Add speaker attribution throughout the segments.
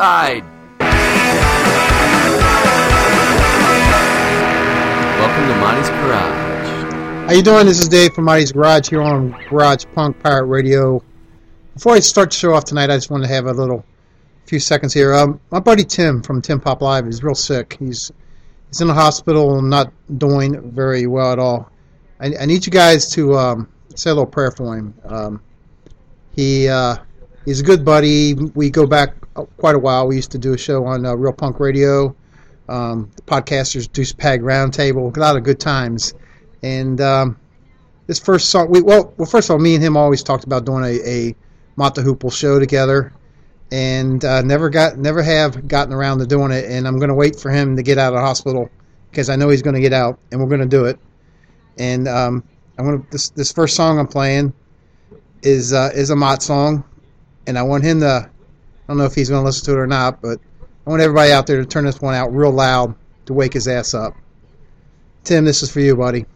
Speaker 1: monoxide. Welcome to Mottey's Garage.
Speaker 2: How you doing? This is Dave from Mottey's Garage here on Garage Punk Pirate Radio. Before I start the show off tonight, I just wanted to have a little few seconds here. Um, my buddy Tim from Tim Pop Live is real sick. He's he's in the hospital not doing very well at all. I, I need you guys to um, say a little prayer for him. Um, he uh, he's a good buddy. We go back quite a while. We used to do a show on uh, Real Punk Radio. Um, the podcasters Douchebag Roundtable. A lot of good times. And um, this first song, we well, well, first of all, me and him always talked about doing a, a the Hoople show together, and uh, never got, never have gotten around to doing it. And I'm going to wait for him to get out of the hospital because I know he's going to get out, and we're going to do it. And um, I'm going to this this first song I'm playing is uh, is a Mott song, and I want him to. I don't know if he's going to listen to it or not, but I want everybody out there to turn this one out real loud to wake his ass up. Tim, this is for you, buddy.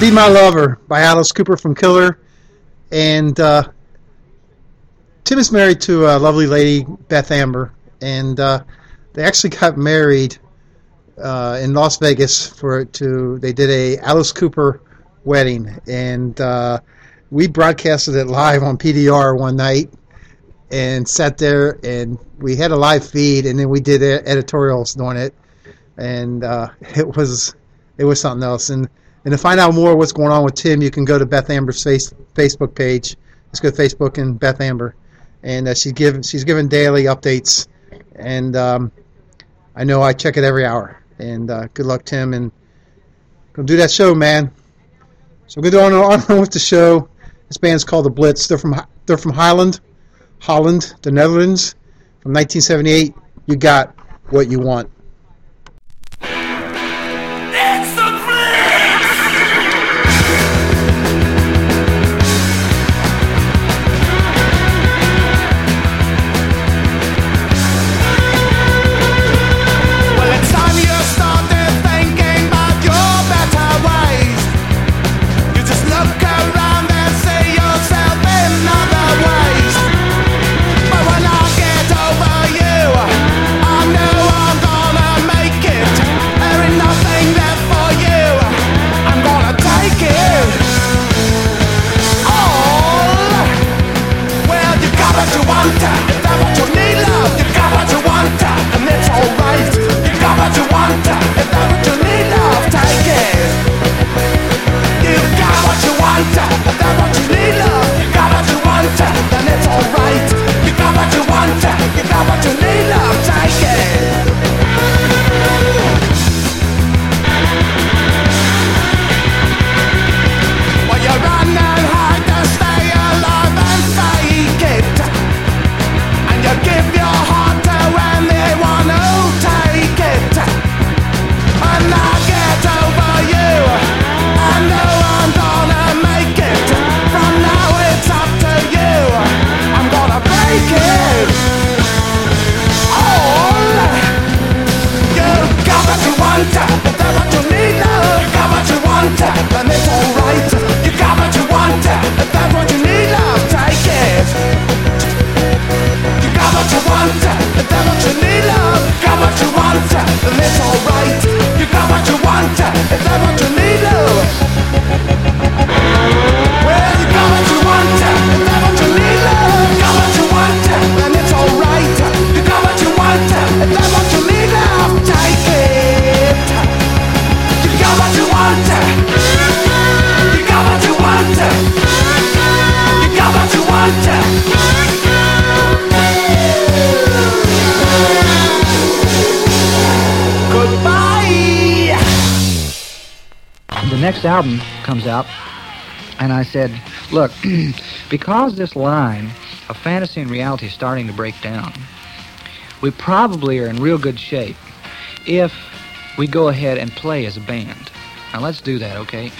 Speaker 3: Be My Lover
Speaker 2: by Alice Cooper from Killer. And uh, Tim is married to a lovely lady, Beth Amber. And uh, they actually got married uh, in Las Vegas for it to they did a Alice Cooper wedding and uh, we broadcasted it live on PDR one night and sat there and we had a live feed and then we did editorials on it and uh, it was it was something else and and to find out more what's going on with Tim you can go to Beth Amber's face, Facebook page. Let's go to Facebook and Beth Amber. And uh, she give she's given daily updates. And um, I know I check it every hour. And uh, good luck Tim and go do that show man. So we're going on, on with the show. This band's called the Blitz. They're from they're from Highland Holland, the Netherlands, from 1978. You got what you want.
Speaker 4: comes out. And I said, look, because this line of fantasy and reality is starting to break down, we probably are in real good shape if we go ahead and play as a band. Now let's do that, okay?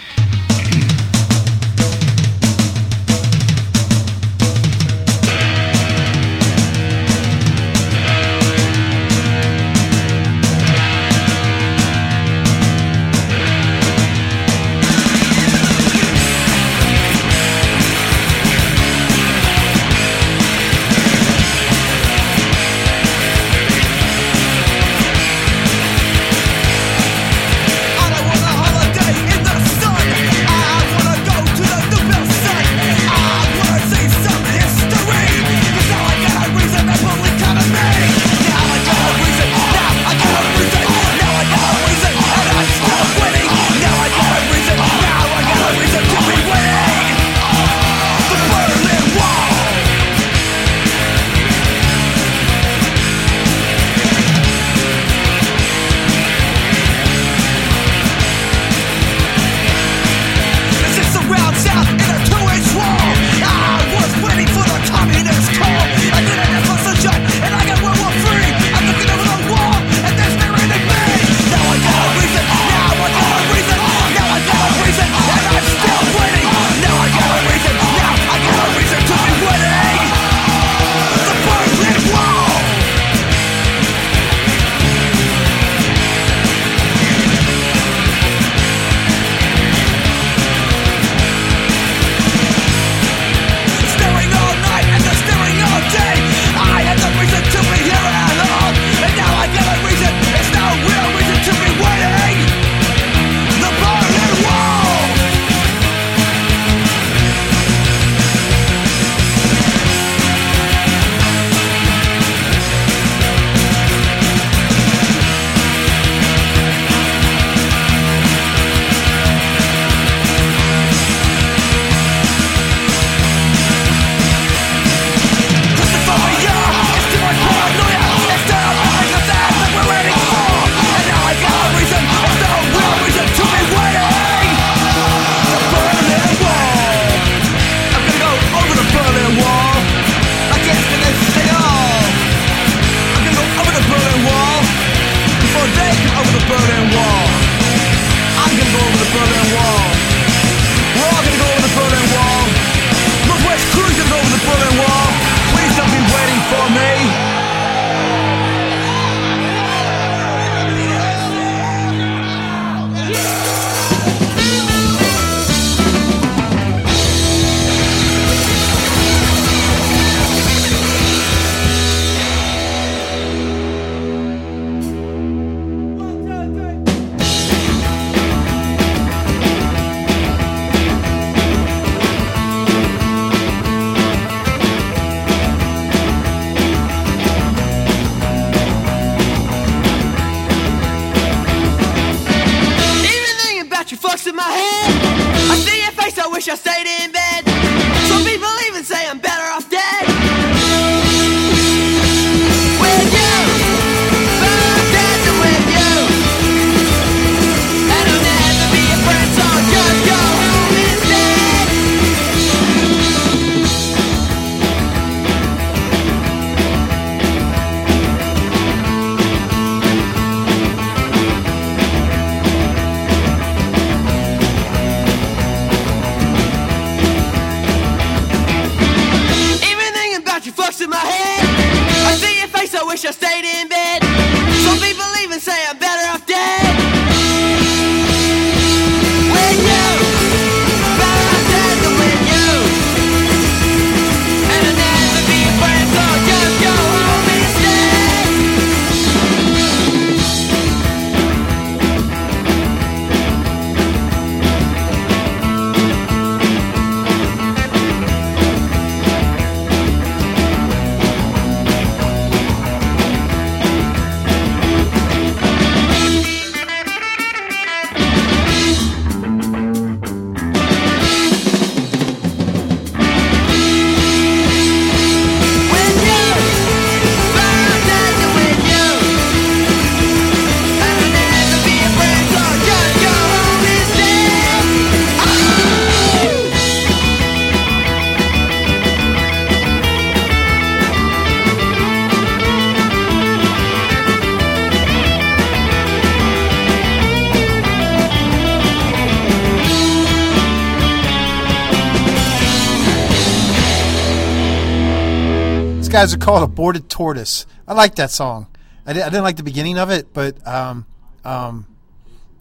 Speaker 5: guys are called Aborted Tortoise. I like that song. I, did, not like the beginning of it, but um, um,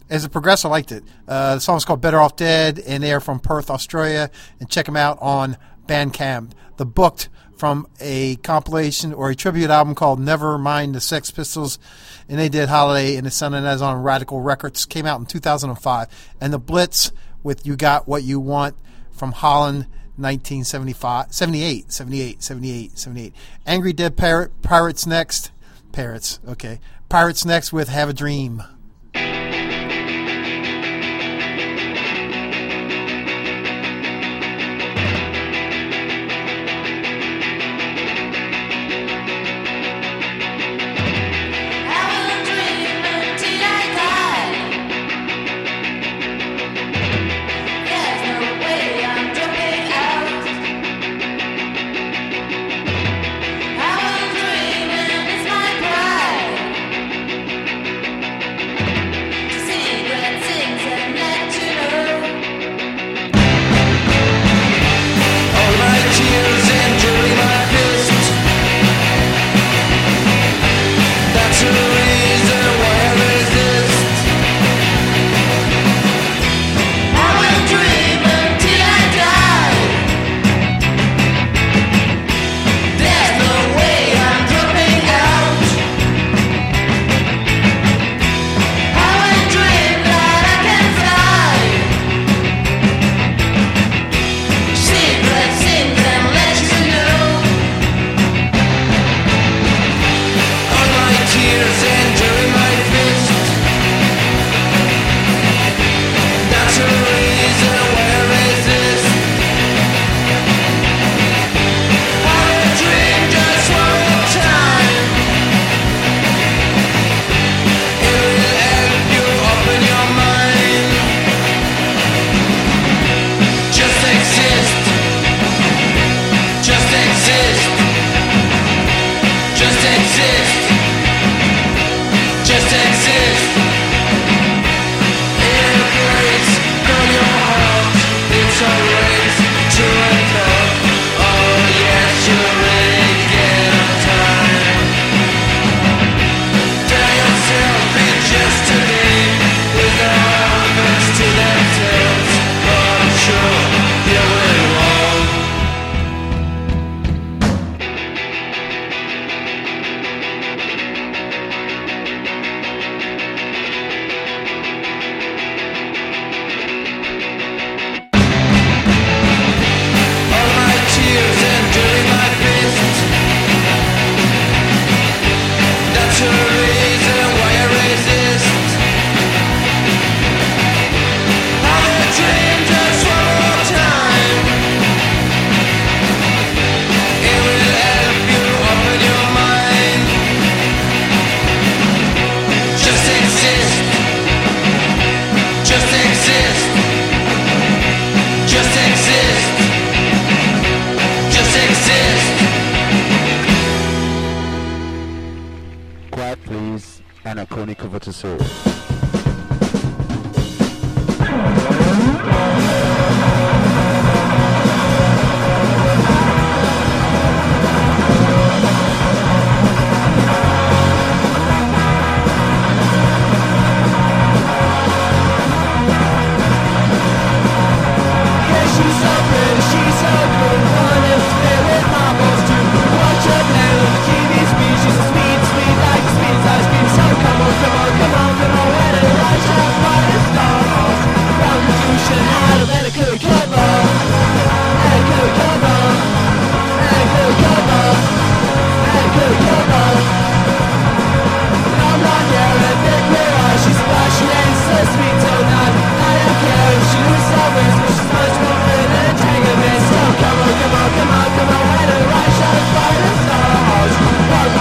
Speaker 5: as it progressed, I liked it. Uh, the song's called Better Off Dead, and they are from Perth, Australia. And check them out on Bandcamp. The Booked from a compilation or a tribute album called Never Mind the Sex Pistols, and they did Holiday in the Sun and as on Radical Records. Came out in 2005. And The Blitz with You Got What You Want from Holland 1975, 78, 78, 78, 78. Angry Dead Pirate, Pirates next. Pirates, okay. Pirates next with Have a Dream.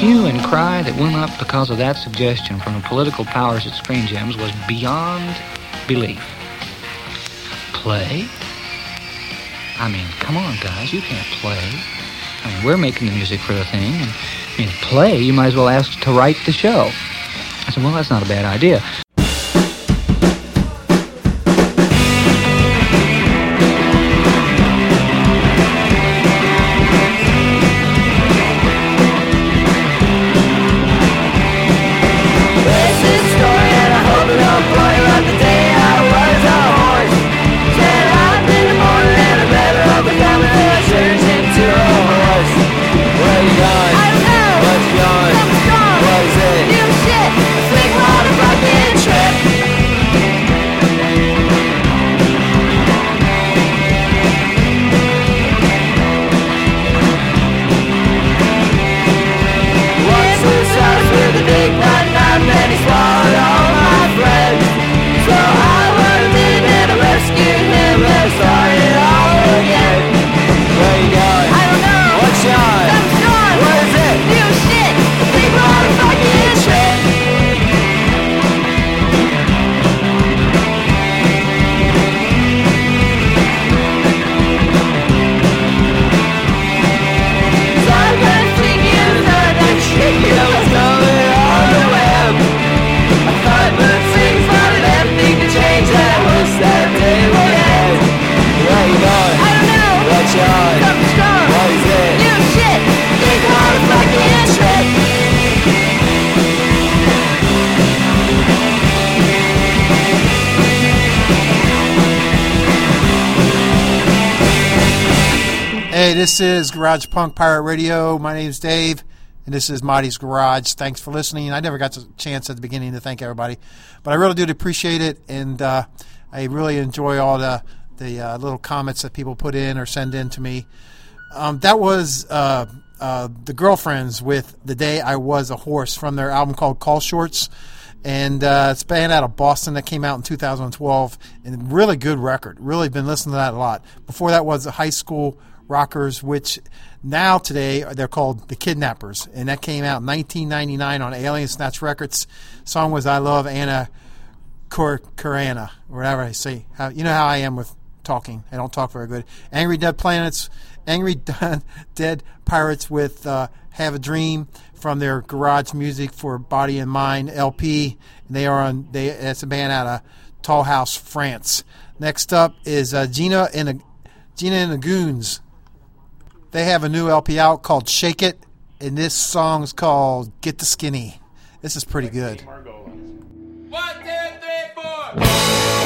Speaker 6: hue and cry that went up because of that suggestion from the political powers at Screen Gems was beyond belief. Play? I mean, come on, guys, you can't play. I mean, we're making the music for the thing, and I mean, play, you might as well ask to write the show. I said, well, that's not a bad idea.
Speaker 2: Garage Punk Pirate Radio. My name's Dave, and this is Mottey's Garage. Thanks for listening. I never got the chance at the beginning to thank everybody, but I really do appreciate it, and uh, I really enjoy all the the uh, little comments that people put in or send in to me. Um, that was uh, uh, the girlfriends with "The Day I Was a Horse" from their album called Call Shorts, and uh, it's a band out of Boston that came out in 2012, and really good record. Really been listening to that a lot. Before that was the High School Rockers, which now today they're called the Kidnappers, and that came out in 1999 on Alien Snatch Records. Song was "I Love Anna Cor- Corana," whatever I say. How, you know how I am with talking. I don't talk very good. Angry Dead Planets, Angry Dead Pirates with uh, "Have a Dream" from their Garage Music for Body and Mind LP. And they are on. They it's a band out of Toulouse, France. Next up is uh, Gino and the Gino and the Goons. They have a new LP out called "Shake It," and this song's called "Get the Skinny." This is pretty good.
Speaker 5: One, two, three, four.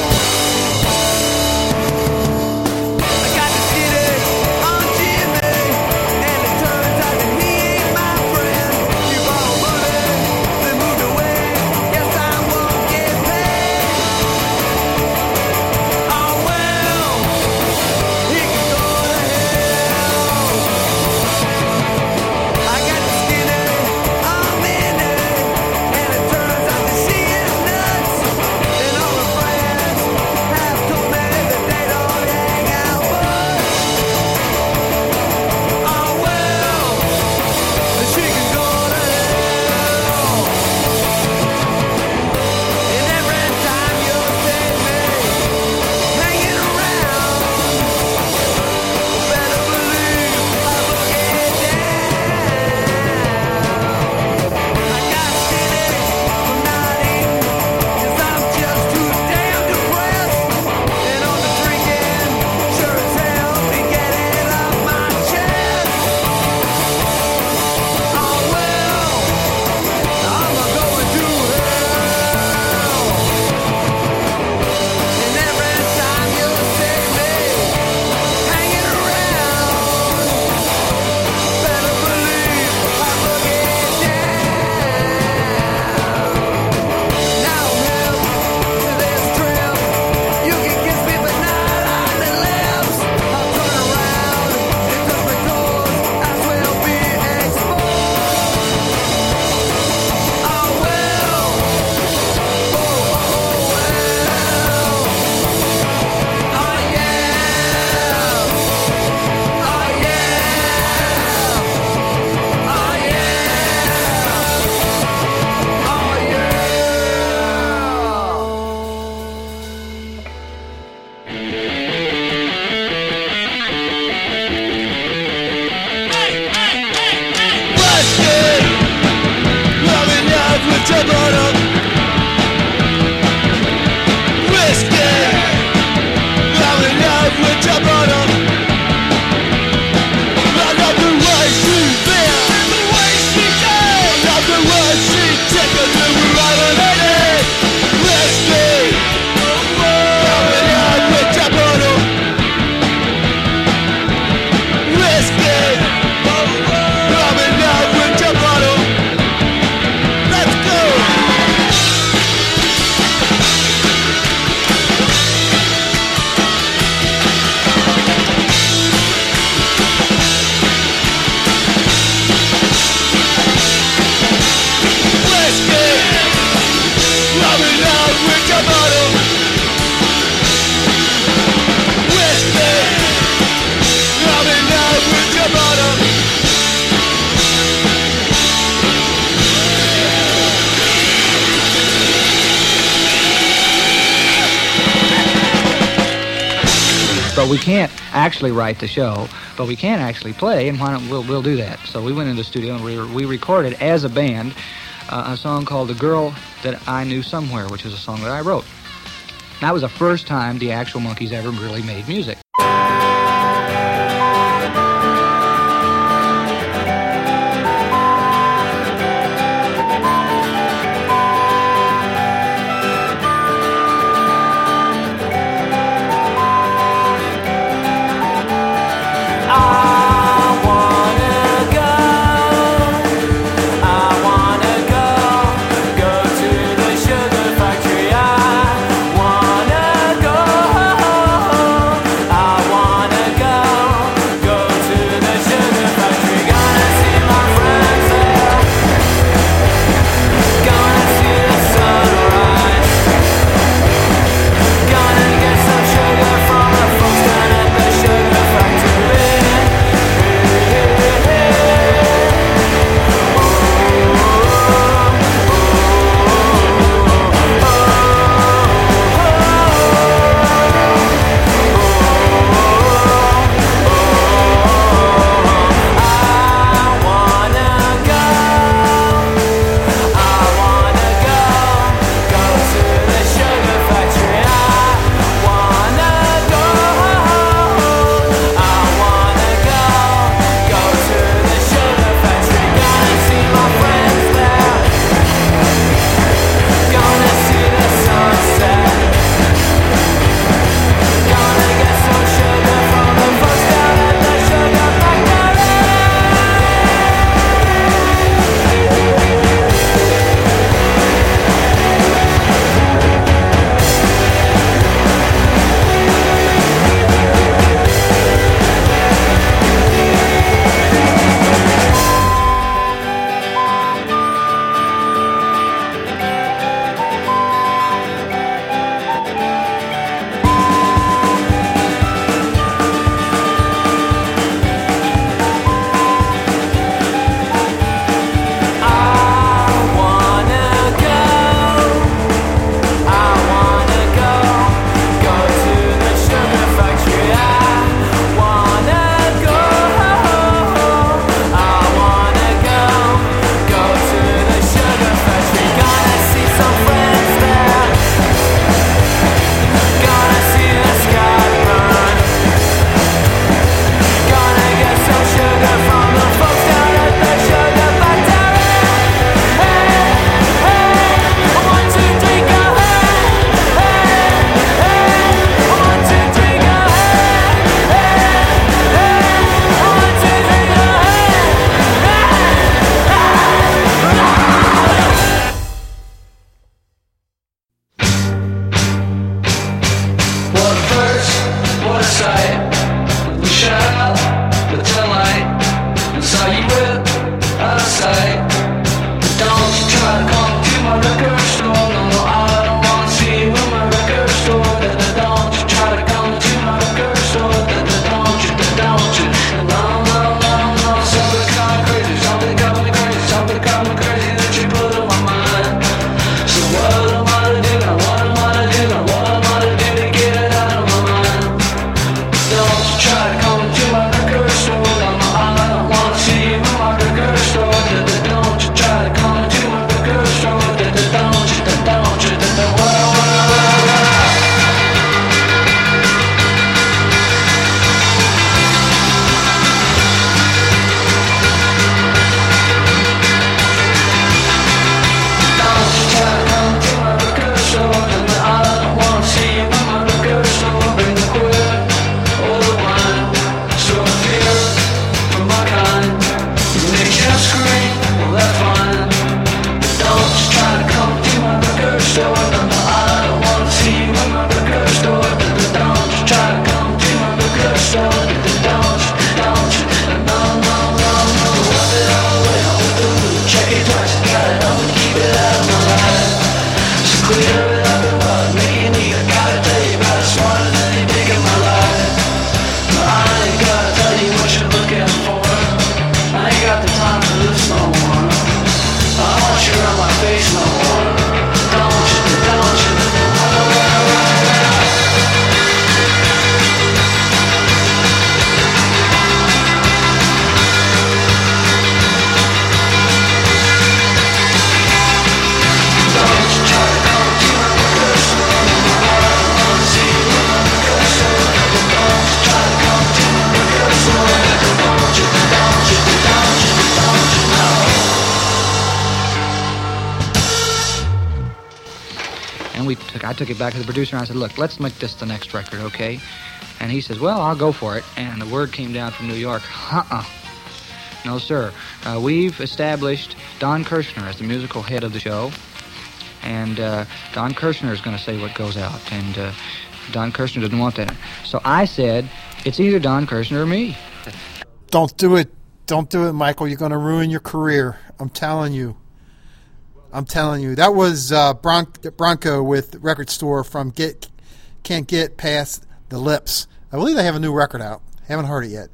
Speaker 7: But we can't actually write the show, but we can't actually play, and why don't we'll, we'll do that? So we went into the studio and we, we recorded as a band uh, a song called The Girl That I Knew Somewhere, which is a song that I wrote. That was the first time the actual Monkees ever really made music.
Speaker 8: Took, it back to the producer and I said, look, let's make this the next record, okay? And he says, well, I'll go for it. And the word came down from New York, uh-uh. No, sir. Uh, we've established Don Kirshner as the musical head of the show. And uh, Don Kirshner is going to say what goes out. And uh, Don Kirshner doesn't want that. So I said, it's either Don Kirshner or me.
Speaker 9: Don't do it. Don't do it, Michael. You're going to ruin your career. I'm telling you. I'm telling you. That was uh, Bron- Broncho with Record Store from Get Can't Get Past the Lips. I believe they have a new record out. Haven't heard it yet.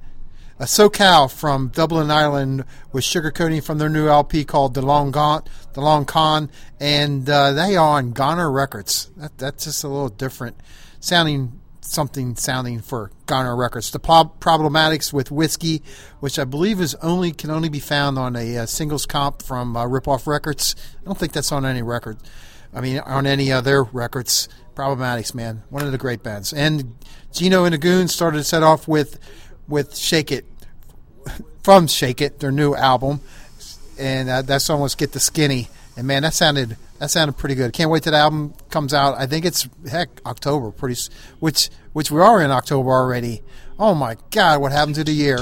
Speaker 9: A SoCal from Dublin, Ireland, with sugarcoating from their new LP called The Long Gaunt, The Long Con, and uh, they are on Goner Records. That, that's just a little different sounding, something sounding for Goner Records. The Prob- Problematics with Whiskey, which I believe is only can only be found on a uh, singles comp from uh, Ripoff Records. I don't think that's on any record. I mean, on any other records. Problematics, man, one of the great bands. And Gino and the Goons started to set off with with Shake It from Shake It, their new album, and uh, that song was Get the Skinny. And man, that sounded that sounded pretty good. Can't wait till the album comes out. I think it's heck October, pretty which which we are in October already. Oh my God, what happened to the year?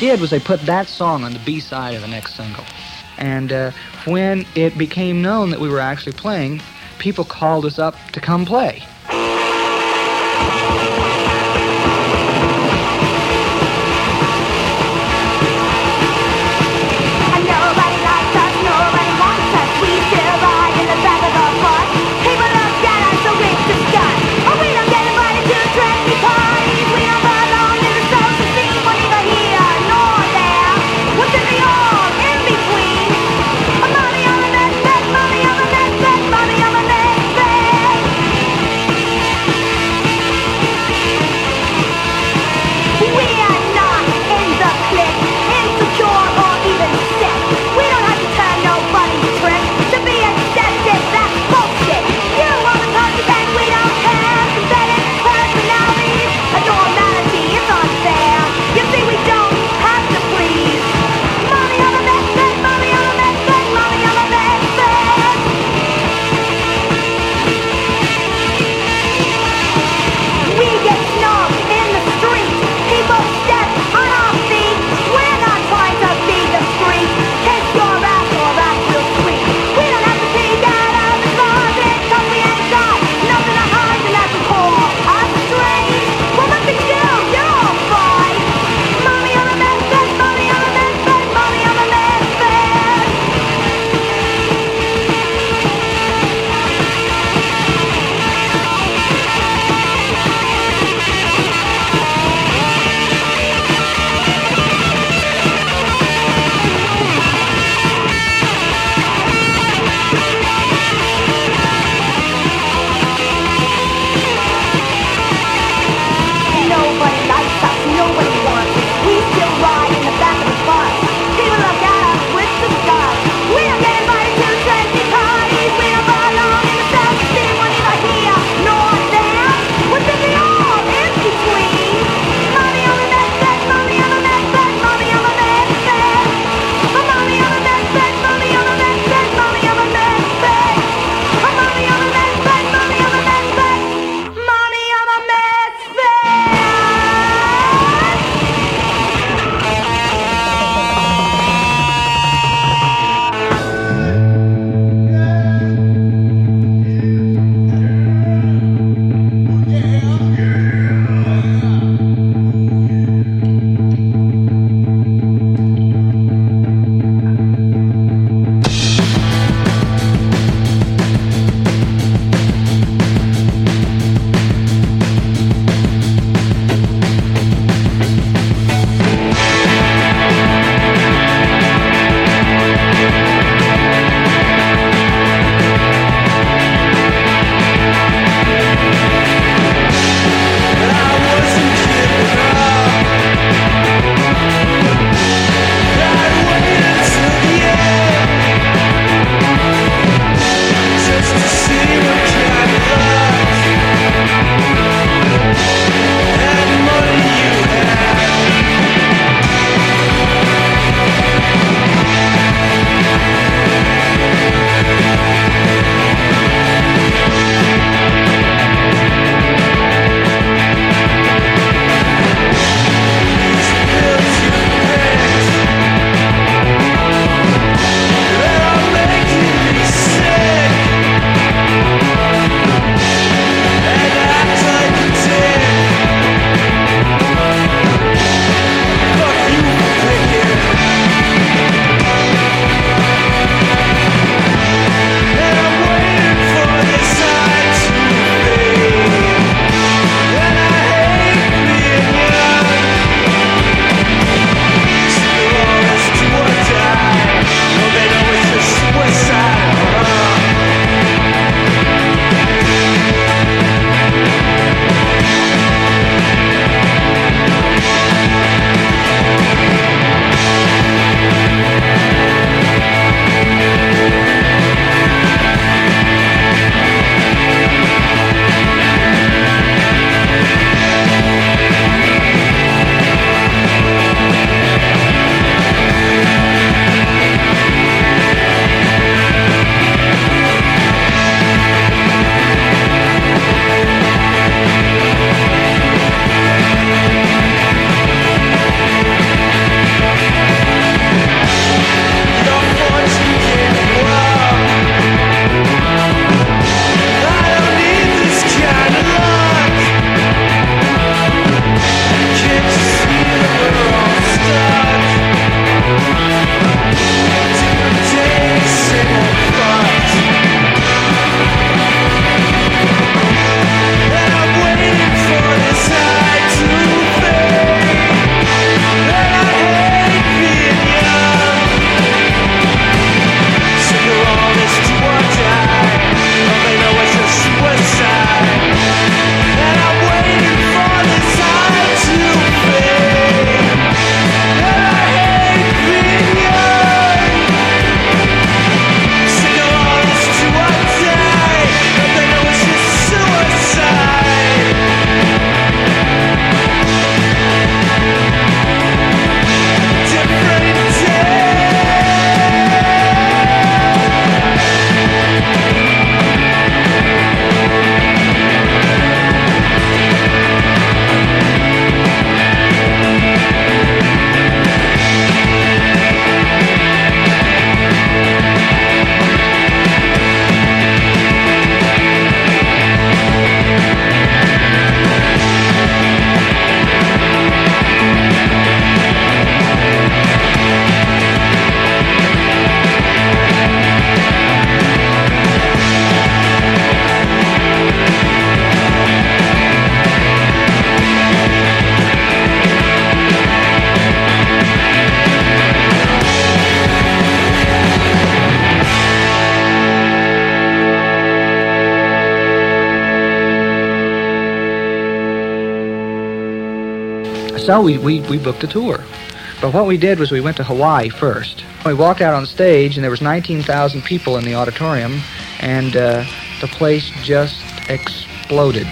Speaker 8: Did was they put that song on the B side of the next single. And uh, when it became known that we were actually playing, people called us up to come play.
Speaker 10: So we, we, we booked a tour. But what we did was we went to Hawaii first. We walked out on stage, and there was 19,000 people in the auditorium, and uh, the place just exploded,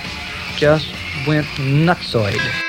Speaker 10: just went nutsoid.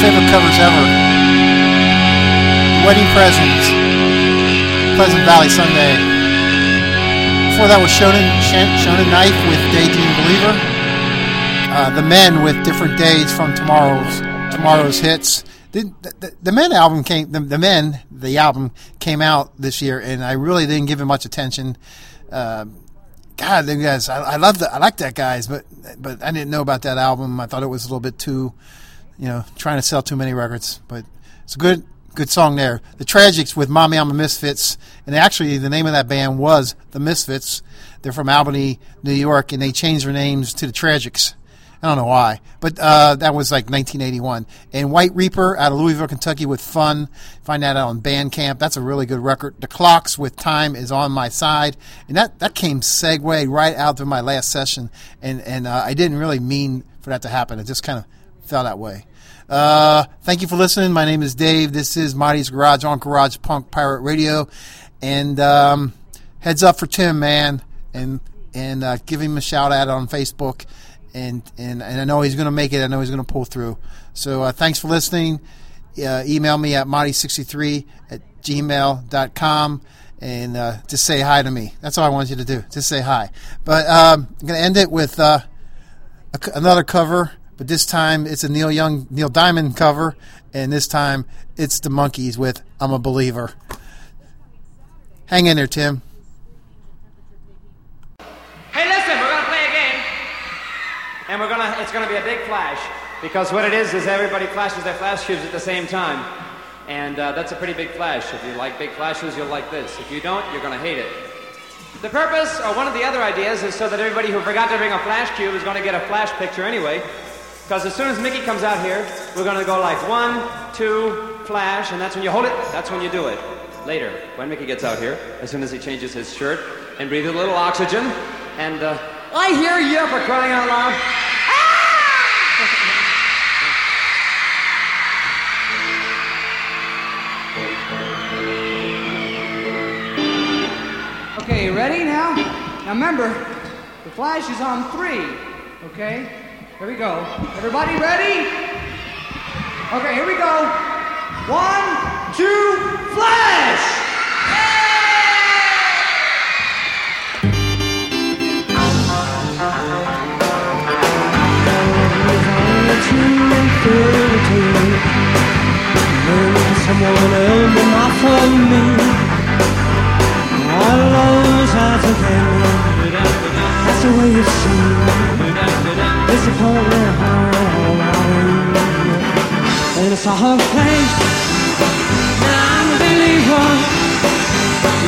Speaker 11: favorite covers ever.
Speaker 2: Wedding Presents, Pleasant Valley Sunday. Before that was Shonen, Shonen Knife with Daydream Believer. Uh, the Men with Different Days from Tomorrow's Tomorrow's Hits. The, the, the Men album came. The, the, Men the album came out this year, and I really didn't give it much attention. Uh, God, them guys, I, I love the, I like that guys, but but I didn't know about that album. I thought it was a little bit too you know, trying to sell too many records. But it's a good good song there. The Tragics with Mommy I'm a Misfits, and actually the name of that band was the Misfits. They're from Albany, New York, and they changed their names to the Tragics. I don't know why, but uh, that was like 1981. And White Reaper out of Louisville, Kentucky, with Fun. Find that out on Bandcamp. That's a really good record. The Clocks with Time is on my side, and that that came segue right out of my last session, and and uh, I didn't really mean for that to happen. It just kind of fell that way. Uh, thank you for listening. My name is Dave. This is Mottey's Garage on Garage Punk Pirate Radio, and um, heads up for Tim, man, and and uh, give him a shout out on Facebook and and, and I know he's going to make it. I know he's going to pull through. So uh, thanks for listening. Uh, email me at marty63 at gmail.com and uh, just say hi to me. That's all I want you to do. Just say hi. But um, I'm going to end it with uh, another cover, but this time it's a Neil Young, Neil Diamond cover, and this time it's the Monkees with "I'm a Believer." Hang in there, Tim.
Speaker 12: Hey, listen, we're gonna play a game, and we're gonna. It's gonna be a big flash because what it is is everybody flashes their flash cubes at the same time, and uh, that's a pretty big flash. If you like big flashes, you'll like this. If you don't, you're gonna hate it. The purpose, or one of the other ideas, is so that everybody who forgot to bring a flash cube is gonna get a flash picture anyway. Because as soon as Micky comes out here, we're gonna go like one, two, flash, and that's when you hold it. That's when you do it. Later, when Micky gets out here, as soon as he changes his shirt and breathes a little oxygen, and uh, I hear you for crying out loud. Okay, ready now? Now remember, the flash is on three. Okay? Here we go. Everybody ready? Okay, here we go. One, two, flash!
Speaker 9: Someone else not for me. All those eyes again. That's the way it seems. Disappointment all around. And I saw her face. Now I'm a believer.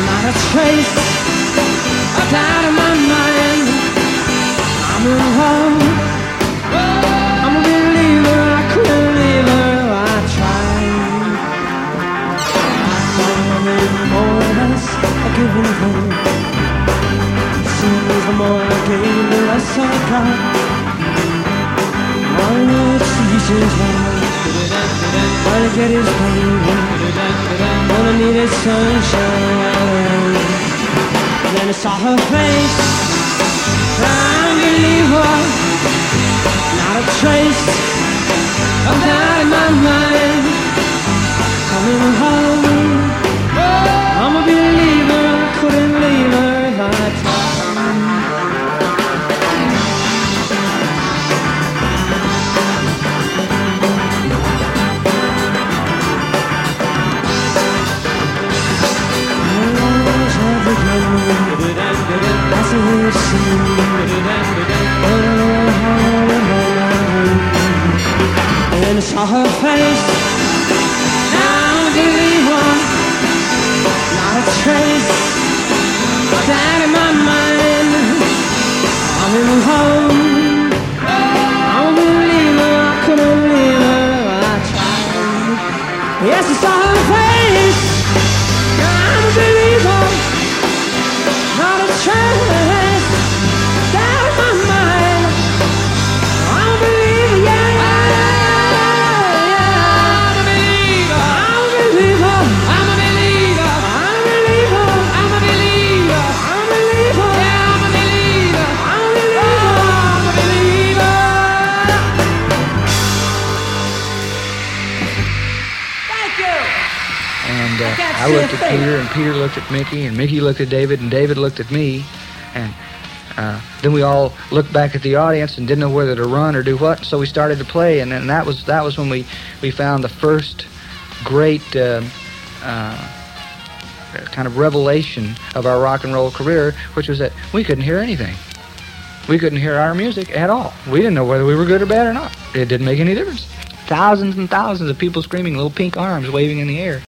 Speaker 9: Not a trace of doubt in my mind. I'm in love. I'm a believer. I couldn't leave her. I tried. A giving her. Seems the more I gave, the less I got. All. Trying to get his baby. Gonna need his sunshine. Then I saw her face. I believe her. Not a trace of doubt in my mind. Coming home. And I saw her face. Now I believe one. Not a trace. I
Speaker 8: looked at. Peter, and Peter looked at Micky, and Micky looked at David, and David looked at me. And uh, then we all looked back at the audience and didn't know whether to run or do what. So we started to play, and then that was that was when we we found the first great uh, uh, kind of revelation of our rock and roll career, which was that we couldn't hear anything. We couldn't hear our music at all. We didn't know whether we were good or bad or not. It didn't make any difference. Thousands and thousands of people screaming, little pink arms waving in the air.